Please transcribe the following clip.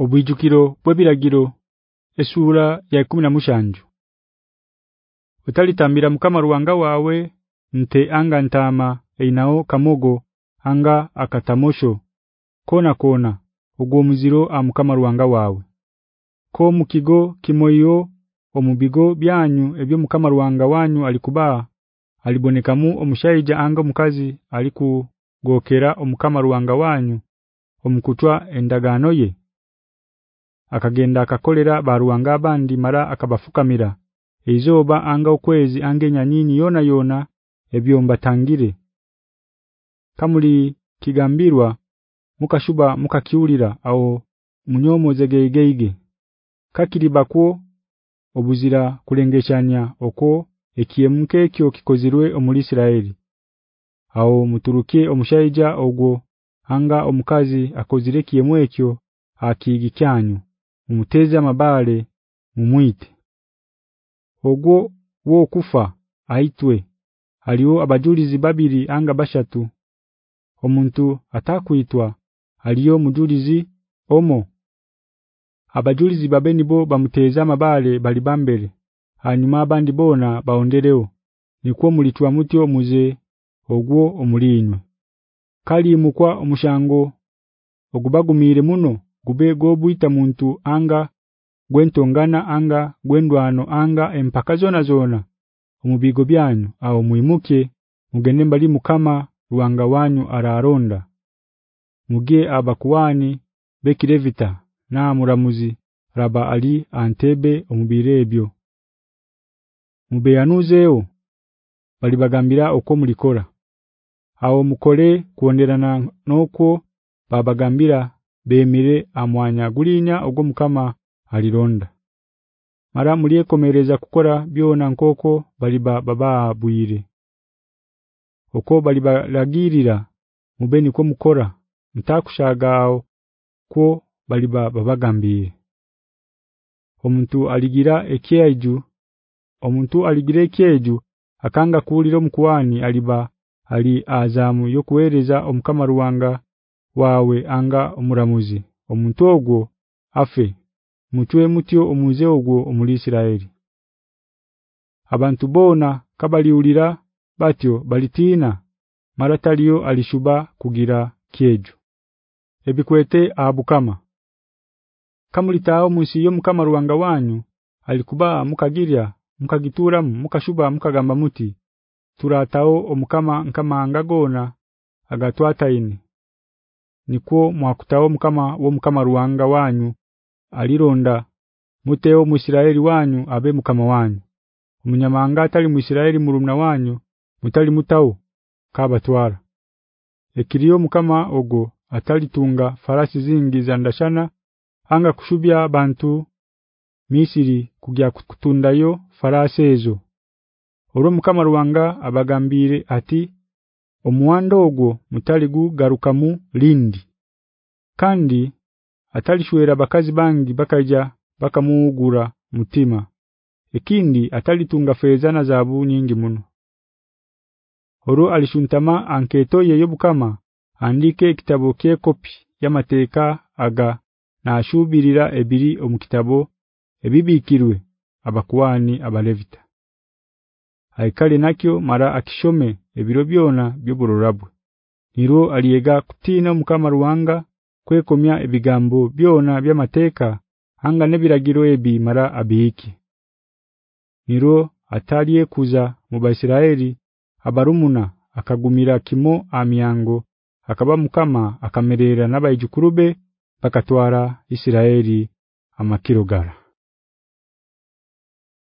obwijukiro bwebiragiro esura ya 10 na mushanju utalitambira mukama ruwanga wawe nte anga ntama einao kamogo anga akatamosho kona kona ugwo muziro amukama ruwanga wawe ko mukigo kimoyo omubigo byanyu ebyo mukama ruwanga wanyu alikubaa alibonekamu omushayija anga mukazi aliku gokera omukama ruwanga wanyu omukutwa endagano ye akagenda akakolera baruwanga abandi mara akabafukamira ezoba anga okwezi ange nyanyinyi yona yona ebyomba tangire kamuli kigambirwa mukashuba mukakiulira au munyomo zegeegeege kakiribako obuzira kulengeshanya oko ekiemke kyo kikozirwe omuli Isiraeli au muturuke omushayija ogwo anga omukazi akozire kiemwe kyo akigikyanyu umuteze amabale mumwite ogwo wo kufa aitwe aliyo abajulizi babiri anga bashatu omuntu atakuitwa aliyo mujulizi omo abajulizi babeni bo bamuteze amabale balibambere hanyuma abandi bona baonderewo nikuwa mulitwa muti omuze ogwo omulinywa kali mukwa omushango ogubagumire muno gube gobuita muntu anga gwentongana anga gwendwano anga empaka zona zona omubigo byanyu aho muimuke mugende mbali mukama ruwanga wanyu araronda muge abakuwani bekirevita na muramuzi raba ali antebe omubirebyo mubeyanuzeo bali bagambira uko mulikora aho mukole kuonderana noko babagambira bemire amwanya gulinya ogwo mukama alironda mara muliyekomereza kukora byona nkoko bali baba abuyire uko bali balagirira mubeni ko mukora mtakushagao ko bali baba bagambiye omuntu aligira ekyaju omuntu aligira ekyaju akanga kuuliro mkuwani aliba ali azamu yokuweleza omkama ruwanga wawe anga omuramuzi omuntu ogwo afe mutwe mutyo omuze ogwo omuli Isiraeli abantu bona ulira batyo balitina maratalio alishuba kugira kiejo ebikwete abukama kamulitao munsi yo mukama ruwanga wanyu alikuba mukagirya mukagituramu mukashuba mukagamba muti turatao omukama nkamanga gona agatwataine niko mwakutawo mukama wo mukama ruwanga wanyu alironda muteo muIsiraeli wanyu abe mukama wanyu umunyamanga atali muIsiraeli murumna wanyu mutali mutao kabatwara ekiriyo mukama ogo atalitunga farasi zingi za ndashana anga kushubya bantu Misiri kugya kutundayo farasi ezo urumukama ruwanga abagambire ati omuwanda ogwo mutaligu garukamu lindi kandi atalishwera bakazi bangi bakaja bakamugura mutima ikindi atalitunga feza na zaabu nyingi muno Horo alishuntama anketo yeyobukama andike kitabo ke kopi yamateeka aga na ashubirira ebiri omukitabo ebibikirwe abakuwani abalevita aikali nakyo mara akishome ebiro byona byobururabwe niro aliyega kutina mukama ruwanga kwekomya ebigambo byona byamateeka anga nebiragiro mara abiki niro ataliye kuza mu baIsiraeli abarumuna akagumira kimo amyango akaba mukama akamerera nabayijukurube bakatwara Isiraeli amakirogara